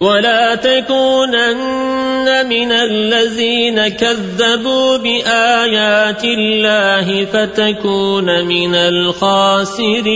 ولا تكونن من الذين كذبوا بآيات الله فتكون من الخاسرين.